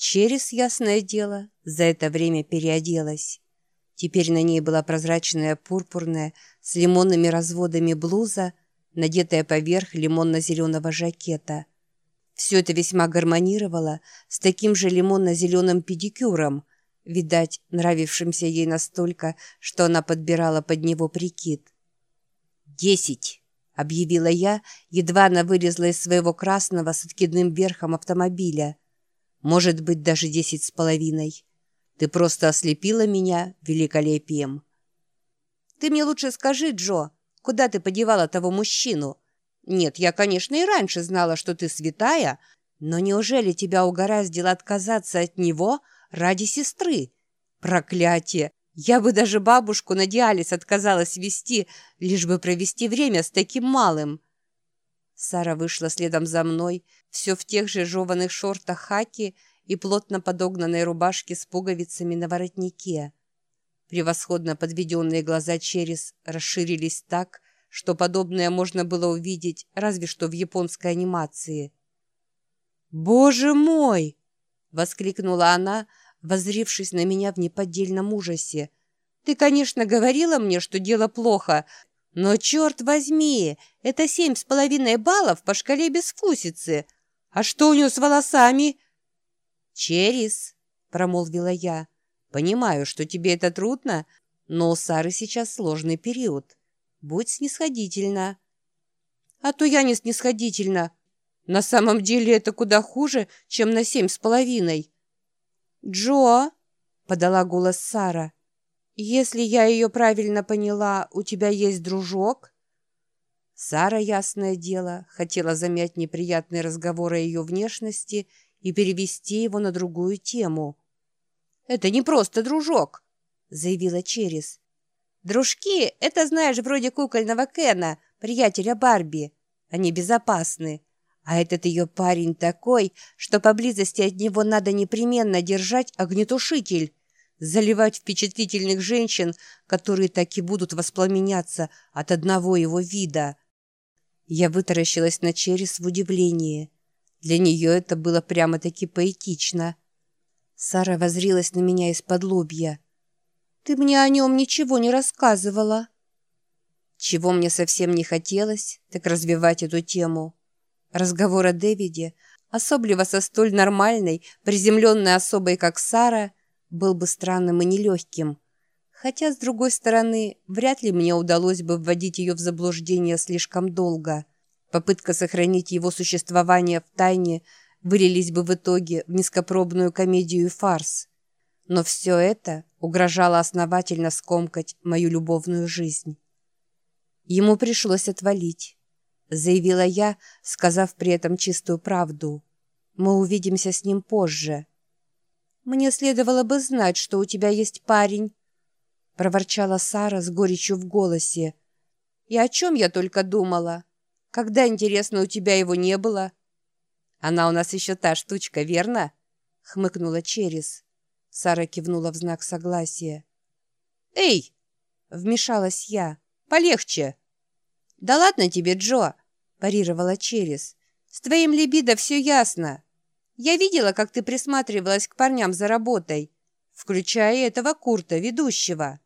Через, ясное дело, за это время переоделась. Теперь на ней была прозрачная пурпурная с лимонными разводами блуза, надетая поверх лимонно-зеленого жакета. Все это весьма гармонировало с таким же лимонно-зеленым педикюром, видать, нравившимся ей настолько, что она подбирала под него прикид. «Десять!» — объявила я, едва она вылезла из своего красного с откидным верхом автомобиля. «Может быть, даже десять с половиной. Ты просто ослепила меня великолепием». «Ты мне лучше скажи, Джо, куда ты подевала того мужчину? Нет, я, конечно, и раньше знала, что ты святая, но неужели тебя угораздило отказаться от него ради сестры? Проклятие! Я бы даже бабушку на диализ отказалась вести, лишь бы провести время с таким малым. Сара вышла следом за мной, все в тех же жеваных шортах хаки и плотно подогнанной рубашке с пуговицами на воротнике. Превосходно подведенные глаза через расширились так, что подобное можно было увидеть разве что в японской анимации. «Боже мой!» — воскликнула она, возрившись на меня в неподдельном ужасе. «Ты, конечно, говорила мне, что дело плохо, но, черт возьми, это семь с половиной баллов по шкале безвкусицы. А что у нее с волосами?» «Черис», — промолвила я, — «понимаю, что тебе это трудно, но у Сары сейчас сложный период. Будь снисходительна». «А то я не снисходительна. На самом деле это куда хуже, чем на семь с половиной». «Джо!» — подала голос Сара. «Если я ее правильно поняла, у тебя есть дружок?» Сара, ясное дело, хотела замять неприятный разговор о ее внешности и перевести его на другую тему. «Это не просто дружок», — заявила Черес. «Дружки — это, знаешь, вроде кукольного Кена, приятеля Барби. Они безопасны. А этот ее парень такой, что поблизости от него надо непременно держать огнетушитель, заливать впечатлительных женщин, которые так и будут воспламеняться от одного его вида. Я вытаращилась на Черес в удивлении. Для нее это было прямо-таки поэтично. Сара возрилась на меня из-под лобья. «Ты мне о нем ничего не рассказывала». Чего мне совсем не хотелось, так развивать эту тему. Разговор о Дэвиде, особливо со столь нормальной, приземленной особой, как Сара, был бы странным и нелегким. Хотя, с другой стороны, вряд ли мне удалось бы вводить ее в заблуждение слишком долго. Попытка сохранить его существование в тайне вылились бы в итоге в низкопробную комедию и фарс. Но все это угрожало основательно скомкать мою любовную жизнь. Ему пришлось отвалить заявила я, сказав при этом чистую правду. «Мы увидимся с ним позже». «Мне следовало бы знать, что у тебя есть парень», — проворчала Сара с горечью в голосе. «И о чем я только думала? Когда, интересно, у тебя его не было?» «Она у нас еще та штучка, верно?» — хмыкнула Черес. Сара кивнула в знак согласия. «Эй!» — вмешалась я. «Полегче!» «Да ладно тебе, Джо!» – парировала Черес. «С твоим либидо все ясно. Я видела, как ты присматривалась к парням за работой, включая этого Курта, ведущего.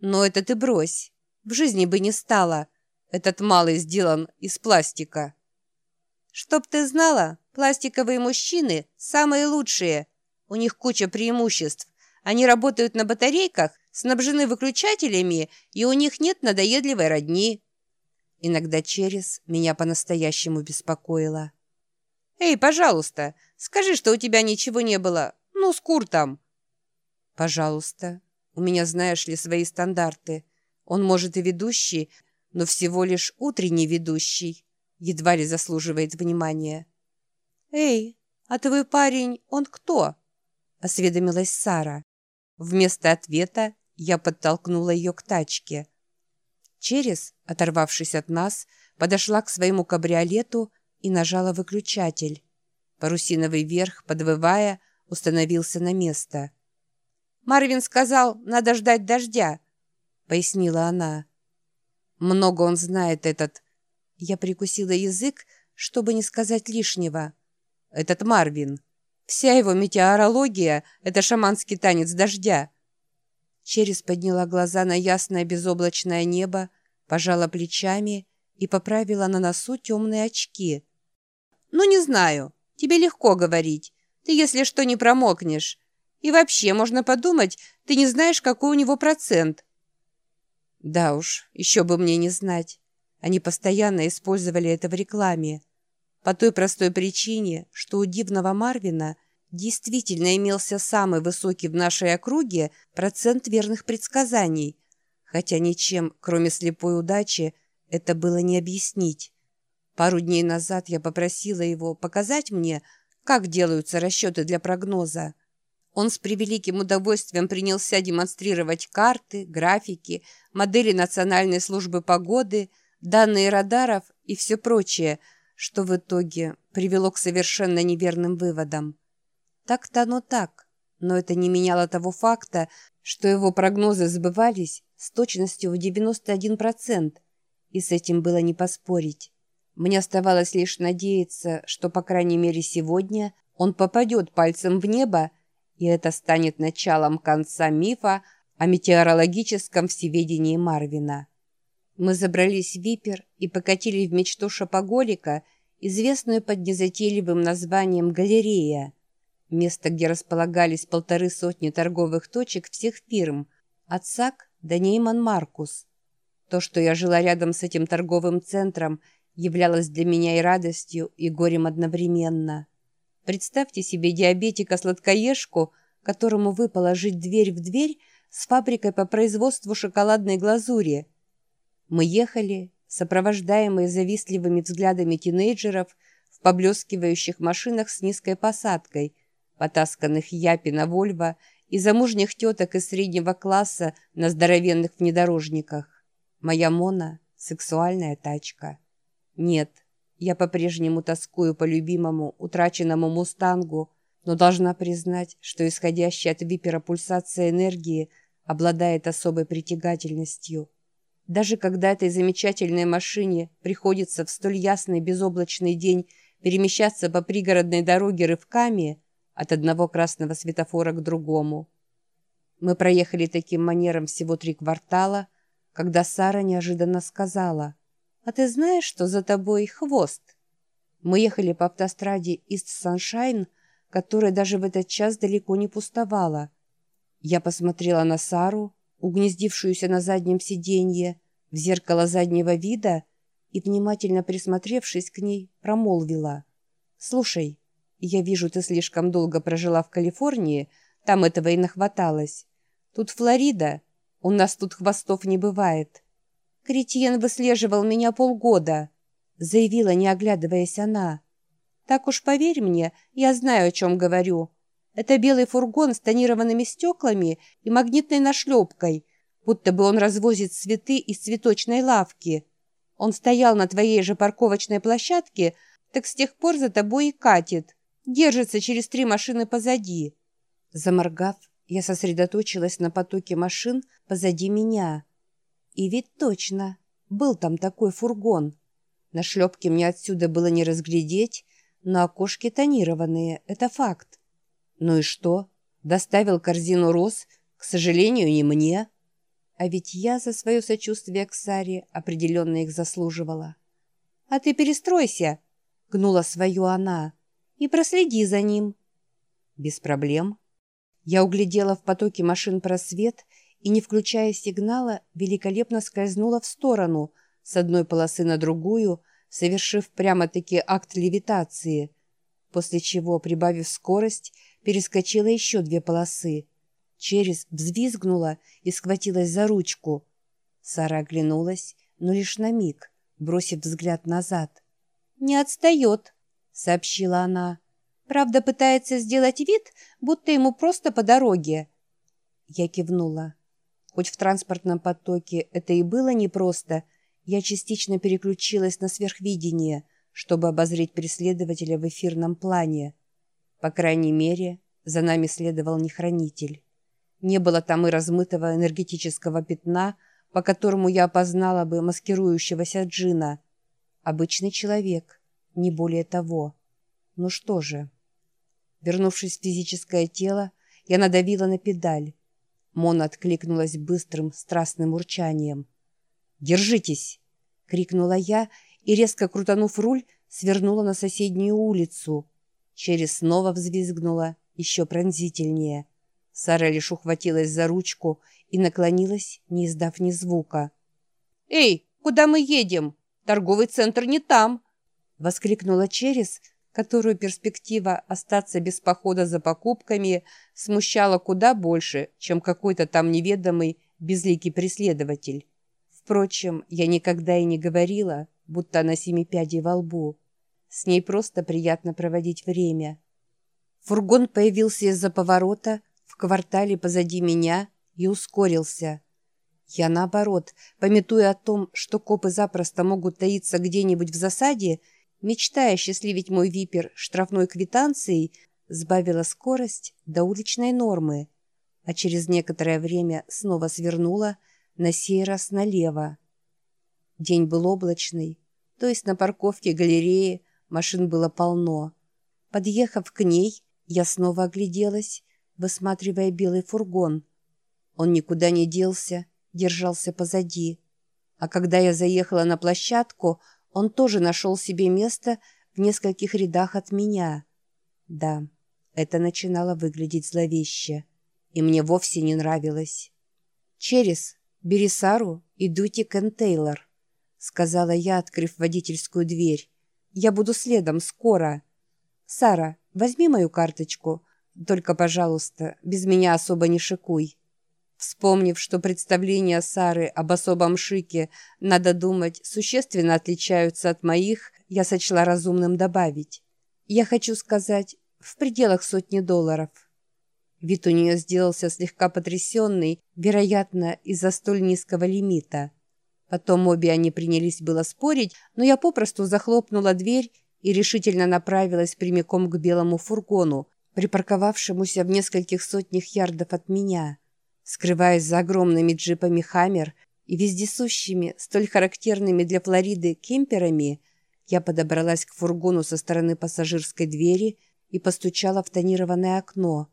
Но это ты брось. В жизни бы не стало. Этот малый сделан из пластика». «Чтоб ты знала, пластиковые мужчины самые лучшие. У них куча преимуществ. Они работают на батарейках, снабжены выключателями, и у них нет надоедливой родни». Иногда через меня по-настоящему беспокоило. «Эй, пожалуйста, скажи, что у тебя ничего не было. Ну, с Куртом». «Пожалуйста. У меня, знаешь ли, свои стандарты. Он, может, и ведущий, но всего лишь утренний ведущий. Едва ли заслуживает внимания». «Эй, а твой парень, он кто?» — осведомилась Сара. Вместо ответа я подтолкнула ее к тачке — Через, оторвавшись от нас, подошла к своему кабриолету и нажала выключатель. Парусиновый верх, подвывая, установился на место. «Марвин сказал, надо ждать дождя», — пояснила она. «Много он знает этот...» Я прикусила язык, чтобы не сказать лишнего. «Этот Марвин. Вся его метеорология — это шаманский танец дождя. Через подняла глаза на ясное безоблачное небо, пожала плечами и поправила на носу темные очки. «Ну, не знаю. Тебе легко говорить. Ты, если что, не промокнешь. И вообще, можно подумать, ты не знаешь, какой у него процент». Да уж, еще бы мне не знать. Они постоянно использовали это в рекламе. По той простой причине, что у дивного Марвина действительно имелся самый высокий в нашей округе процент верных предсказаний, хотя ничем, кроме слепой удачи, это было не объяснить. Пару дней назад я попросила его показать мне, как делаются расчеты для прогноза. Он с превеликим удовольствием принялся демонстрировать карты, графики, модели Национальной службы погоды, данные радаров и все прочее, что в итоге привело к совершенно неверным выводам. Так-то оно так, но это не меняло того факта, что его прогнозы сбывались с точностью в 91%, и с этим было не поспорить. Мне оставалось лишь надеяться, что, по крайней мере, сегодня он попадет пальцем в небо, и это станет началом конца мифа о метеорологическом всеведении Марвина. Мы забрались в Випер и покатили в мечту шопоголика, известную под незатейливым названием «Галерея», место, где располагались полторы сотни торговых точек всех фирм, от САК до Нейман Маркус. То, что я жила рядом с этим торговым центром – являлась для меня и радостью, и горем одновременно. Представьте себе диабетика-сладкоежку, которому выпало жить дверь в дверь с фабрикой по производству шоколадной глазури. Мы ехали, сопровождаемые завистливыми взглядами тинейджеров в поблескивающих машинах с низкой посадкой, потасканных япи на Вольво и замужних теток из среднего класса на здоровенных внедорожниках. Моя Мона — сексуальная тачка. Нет, я по-прежнему тоскую по любимому, утраченному «Мустангу», но должна признать, что исходящая от випера пульсация энергии обладает особой притягательностью. Даже когда этой замечательной машине приходится в столь ясный безоблачный день перемещаться по пригородной дороге рывками от одного красного светофора к другому. Мы проехали таким манером всего три квартала, когда Сара неожиданно сказала «А ты знаешь, что за тобой хвост?» Мы ехали по автостраде Ист-Саншайн, которая даже в этот час далеко не пустовала. Я посмотрела на Сару, угнездившуюся на заднем сиденье, в зеркало заднего вида и, внимательно присмотревшись к ней, промолвила. «Слушай, я вижу, ты слишком долго прожила в Калифорнии, там этого и нахваталось. Тут Флорида, у нас тут хвостов не бывает». Кретьен выслеживал меня полгода», — заявила, не оглядываясь она. «Так уж поверь мне, я знаю, о чем говорю. Это белый фургон с тонированными стеклами и магнитной нашлепкой, будто бы он развозит цветы из цветочной лавки. Он стоял на твоей же парковочной площадке, так с тех пор за тобой и катит. Держится через три машины позади». Заморгав, я сосредоточилась на потоке машин позади меня. И ведь точно, был там такой фургон. На шлепке мне отсюда было не разглядеть, но окошки тонированные, это факт. Ну и что? Доставил корзину роз, к сожалению, не мне. А ведь я за свое сочувствие к Саре определенно их заслуживала. «А ты перестройся!» — гнула свою она. «И проследи за ним». «Без проблем». Я углядела в потоке машин просвет и, не включая сигнала, великолепно скользнула в сторону, с одной полосы на другую, совершив прямо-таки акт левитации, после чего, прибавив скорость, перескочила еще две полосы. Через взвизгнула и схватилась за ручку. Сара оглянулась, но лишь на миг, бросив взгляд назад. «Не отстает», — сообщила она. «Правда, пытается сделать вид, будто ему просто по дороге». Я кивнула. Хоть в транспортном потоке это и было непросто, я частично переключилась на сверхвидение, чтобы обозреть преследователя в эфирном плане. По крайней мере, за нами следовал не хранитель. Не было там и размытого энергетического пятна, по которому я опознала бы маскирующегося джина. Обычный человек, не более того. Ну что же... Вернувшись в физическое тело, я надавила на педаль. Мона откликнулась быстрым, страстным урчанием. «Держитесь!» — крикнула я и, резко крутанув руль, свернула на соседнюю улицу. Через снова взвизгнула, еще пронзительнее. Сара лишь ухватилась за ручку и наклонилась, не издав ни звука. «Эй, куда мы едем? Торговый центр не там!» — воскликнула Через, которую перспектива остаться без похода за покупками смущала куда больше, чем какой-то там неведомый безликий преследователь. Впрочем, я никогда и не говорила, будто она семипядей во лбу. С ней просто приятно проводить время. Фургон появился из-за поворота в квартале позади меня и ускорился. Я, наоборот, пометуя о том, что копы запросто могут таиться где-нибудь в засаде, мечтая счастливить мой випер штрафной квитанцией, сбавила скорость до уличной нормы, а через некоторое время снова свернула, на сей раз налево. День был облачный, то есть на парковке галереи машин было полно. Подъехав к ней, я снова огляделась, высматривая белый фургон. Он никуда не делся, держался позади. А когда я заехала на площадку, он тоже нашел себе место в нескольких рядах от меня. Да, это начинало выглядеть зловеще, и мне вовсе не нравилось. «Через, бери Сару и дуйте Кен Тейлор», — сказала я, открыв водительскую дверь. «Я буду следом скоро. Сара, возьми мою карточку, только, пожалуйста, без меня особо не шикуй». Вспомнив, что представления Сары об особом шике, надо думать, существенно отличаются от моих, я сочла разумным добавить. Я хочу сказать, в пределах сотни долларов. Вид у нее сделался слегка потрясенный, вероятно, из-за столь низкого лимита. Потом обе они принялись было спорить, но я попросту захлопнула дверь и решительно направилась прямиком к белому фургону, припарковавшемуся в нескольких сотнях ярдов от меня скрываясь за огромными джипами «Хаммер» и вездесущими, столь характерными для Флориды, кемперами, я подобралась к фургону со стороны пассажирской двери и постучала в тонированное окно.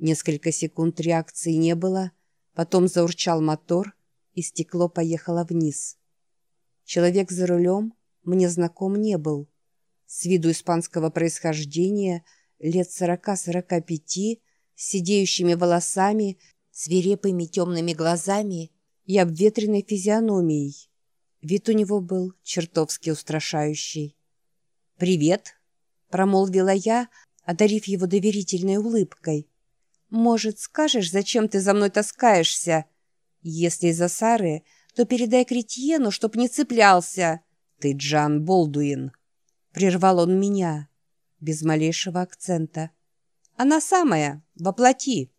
Несколько секунд реакции не было, потом заурчал мотор, и стекло поехало вниз. Человек за рулем мне знаком не был. С виду испанского происхождения, лет сорока-сорока пяти, с сидеющими волосами – свирепыми темными глазами и обветренной физиономией. Вид у него был чертовски устрашающий. «Привет!» — промолвила я, одарив его доверительной улыбкой. «Может, скажешь, зачем ты за мной таскаешься? Если из-за Сары, то передай Кретьену, чтоб не цеплялся. Ты Джан Болдуин!» Прервал он меня, без малейшего акцента. «Она самая, воплоти!»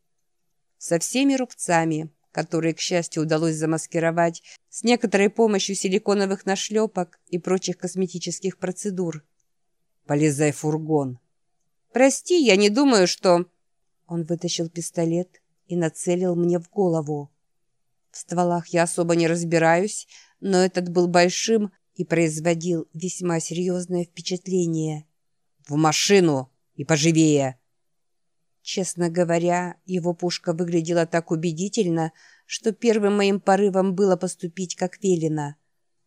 Со всеми рубцами, которые, к счастью, удалось замаскировать с некоторой помощью силиконовых нашлепок и прочих косметических процедур. «Полезай в фургон». «Прости, я не думаю, что...» Он вытащил пистолет и нацелил мне в голову. В стволах я особо не разбираюсь, но этот был большим и производил весьма серьезное впечатление. «В машину! И поживее!» Честно говоря, его пушка выглядела так убедительно, что первым моим порывом было поступить как велено.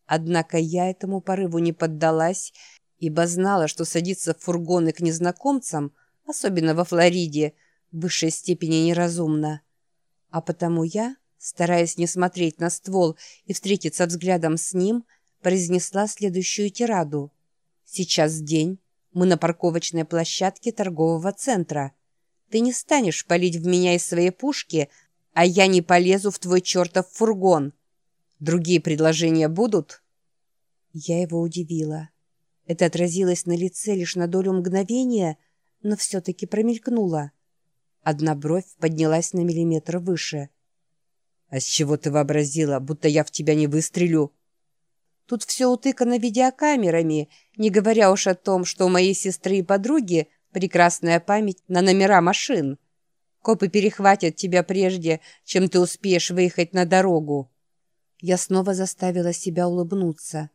Однако я этому порыву не поддалась, ибо знала, что садиться в фургоны к незнакомцам, особенно во Флориде, в высшей степени неразумно. А потому я, стараясь не смотреть на ствол и встретиться взглядом с ним, произнесла следующую тираду. «Сейчас день. Мы на парковочной площадке торгового центра». Ты не станешь палить в меня из своей пушки, а я не полезу в твой чертов фургон. Другие предложения будут?» Я его удивила. Это отразилось на лице лишь на долю мгновения, но все-таки промелькнуло. Одна бровь поднялась на миллиметр выше. «А с чего ты вообразила, будто я в тебя не выстрелю?» Тут все утыкано видеокамерами, не говоря уж о том, что у моей сестры и подруги прекрасная память на номера машин. Копы перехватят тебя прежде, чем ты успеешь выехать на дорогу. Я снова заставила себя улыбнуться.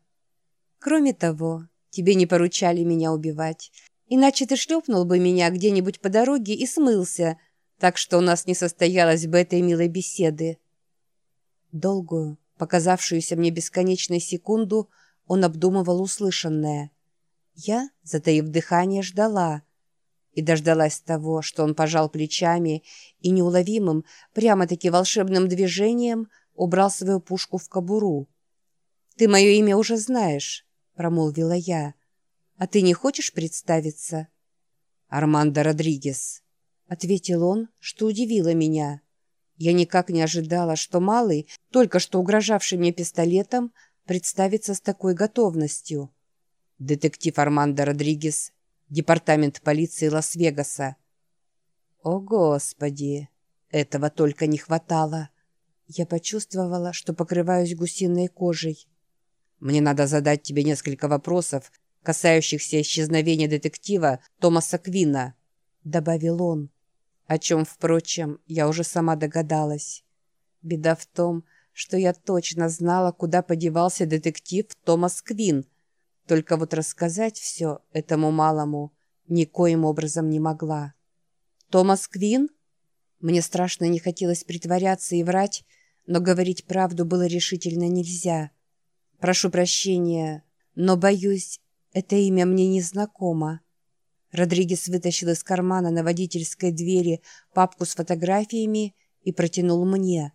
Кроме того, тебе не поручали меня убивать, Иначе ты шлепнул бы меня где-нибудь по дороге и смылся, так что у нас не состоялось бы этой милой беседы. Долгую, показавшуюся мне бесконечной секунду, он обдумывал услышанное. Я, затаив дыхание, ждала. И дождалась того, что он пожал плечами и неуловимым, прямо-таки волшебным движением убрал свою пушку в кобуру. «Ты мое имя уже знаешь», — промолвила я. «А ты не хочешь представиться?» «Армандо Родригес», — ответил он, что удивило меня. Я никак не ожидала, что малый, только что угрожавший мне пистолетом, представится с такой готовностью. Детектив Армандо Родригес, департамент полиции Лас-Вегаса. О, Господи! Этого только не хватало. Я почувствовала, что покрываюсь гусиной кожей. Мне надо задать тебе несколько вопросов, касающихся исчезновения детектива Томаса Квина, добавил он о чем, впрочем, я уже сама догадалась. Беда в том, что я точно знала, куда подевался детектив Томас Квин, только вот рассказать все этому малому никоим образом не могла. «Томас Квин?» Мне страшно не хотелось притворяться и врать, но говорить правду было решительно нельзя. «Прошу прощения, но, боюсь, это имя мне не знакомо». Родригес вытащил из кармана на водительской двери папку с фотографиями и протянул мне.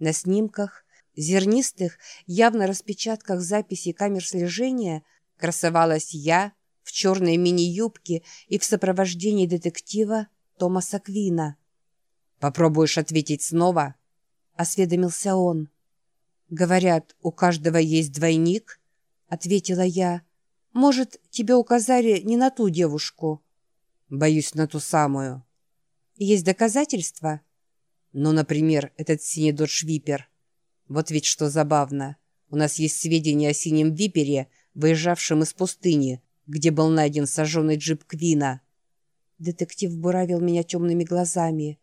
На снимках, зернистых, явно распечатках записей камер слежения, красовалась я в черной мини-юбке и в сопровождении детектива Томаса Квина. «Попробуешь ответить снова?» — осведомился он. «Говорят, у каждого есть двойник?» — ответила я. Может, тебе указали не на ту девушку?» «Боюсь, на ту самую». «Есть доказательства?» «Ну, например, этот синий додж Випер. Вот ведь что забавно. У нас есть сведения о синем Випере, выезжавшем из пустыни, где был найден сожженный джип Квина». Детектив буравил меня темными глазами.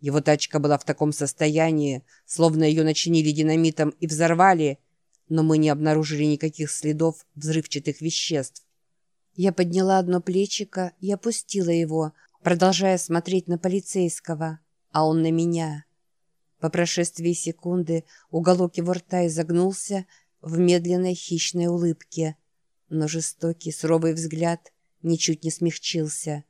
Его тачка была в таком состоянии, словно ее начинили динамитом и взорвали — но мы не обнаружили никаких следов взрывчатых веществ. Я подняла одно плечико и опустила его, продолжая смотреть на полицейского, а он на меня. По прошествии секунды уголок его рта изогнулся в медленной хищной улыбке, но жестокий, суровый взгляд ничуть не смягчился.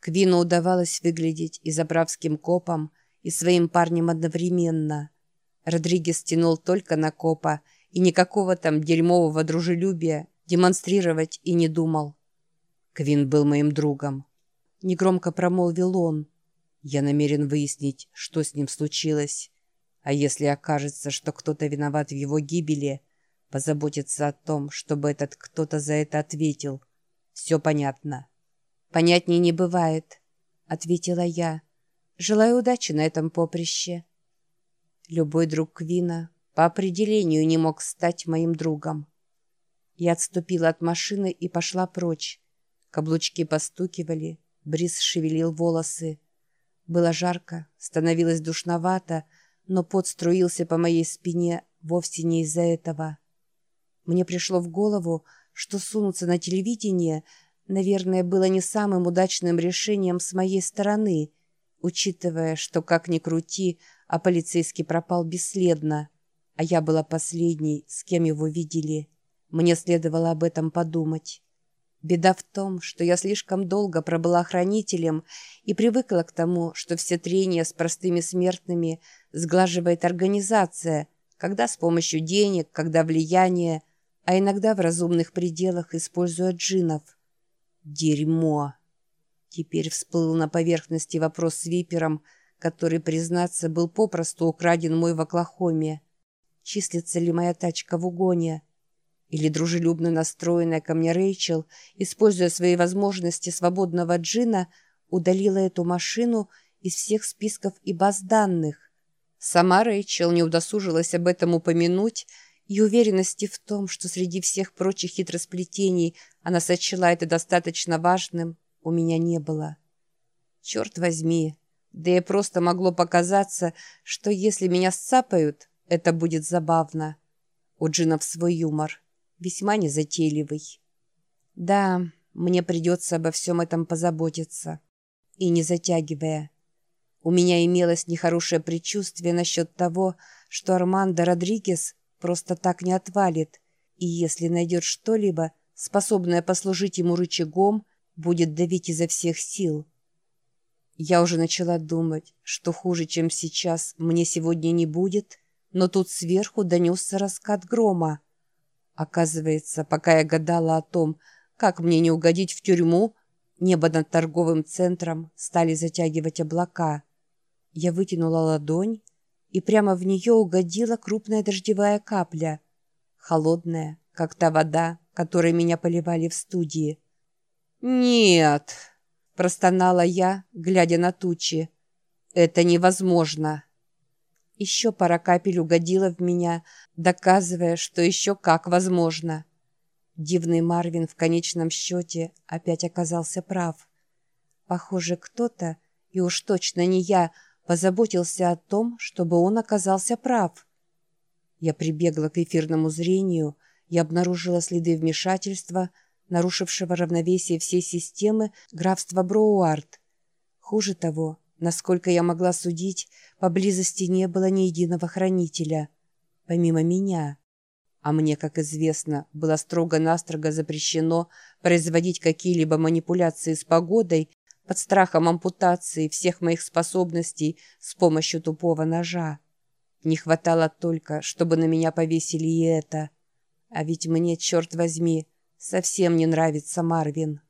Квину удавалось выглядеть и заправским копом, и своим парнем одновременно. Родригес тянул только на копа — и никакого там дерьмового дружелюбия демонстрировать и не думал. Квин был моим другом. Негромко промолвил он. Я намерен выяснить, что с ним случилось. А если окажется, что кто-то виноват в его гибели, позаботиться о том, чтобы этот кто-то за это ответил. Все понятно. «Понятнее не бывает», — ответила я. «Желаю удачи на этом поприще». Любой друг Квина по определению не мог стать моим другом. Я отступила от машины и пошла прочь. Каблучки постукивали, бриз шевелил волосы. Было жарко, становилось душновато, но пот струился по моей спине вовсе не из-за этого. Мне пришло в голову, что сунуться на телевидение, наверное, было не самым удачным решением с моей стороны, учитывая, что, как ни крути, а полицейский пропал бесследно а я была последней, с кем его видели. Мне следовало об этом подумать. Беда в том, что я слишком долго пробыла хранителем и привыкла к тому, что все трения с простыми смертными сглаживает организация, когда с помощью денег, когда влияние, а иногда в разумных пределах используя джинов. Дерьмо! Теперь всплыл на поверхности вопрос с випером, который, признаться, был попросту украден мой в Оклахоме числится ли моя тачка в угоне. Или дружелюбно настроенная ко мне Рэйчел, используя свои возможности свободного джина, удалила эту машину из всех списков и баз данных. Сама Рэйчел не удосужилась об этом упомянуть, и уверенности в том, что среди всех прочих хитросплетений она сочла это достаточно важным, у меня не было. Черт возьми, да и просто могло показаться, что если меня сцапают, это будет забавно. У джинов свой юмор, весьма незатейливый. Да, мне придется обо всем этом позаботиться. И не затягивая. У меня имелось нехорошее предчувствие насчет того, что Армандо Родригес просто так не отвалит, и если найдет что-либо, способное послужить ему рычагом, будет давить изо всех сил. Я уже начала думать, что хуже, чем сейчас, мне сегодня не будет, но тут сверху донесся раскат грома. Оказывается, пока я гадала о том, как мне не угодить в тюрьму, небо над торговым центром стали затягивать облака. Я вытянула ладонь, и прямо в нее угодила крупная дождевая капля, холодная, как та вода, которой меня поливали в студии. «Нет!» – простонала я, глядя на тучи. «Это невозможно!» Еще пара капель угодила в меня, доказывая, что еще как возможно. Дивный Марвин в конечном счете опять оказался прав. Похоже, кто-то, и уж точно не я, позаботился о том, чтобы он оказался прав. Я прибегла к эфирному зрению и обнаружила следы вмешательства, нарушившего равновесие всей системы графства Броуарт. Хуже того, насколько я могла судить, поблизости не было ни единого хранителя, помимо меня. А мне, как известно, было строго-настрого запрещено производить какие-либо манипуляции с погодой под страхом ампутации всех моих способностей с помощью тупого ножа. Не хватало только, чтобы на меня повесили и это. А ведь мне, черт возьми, совсем не нравится Марвин.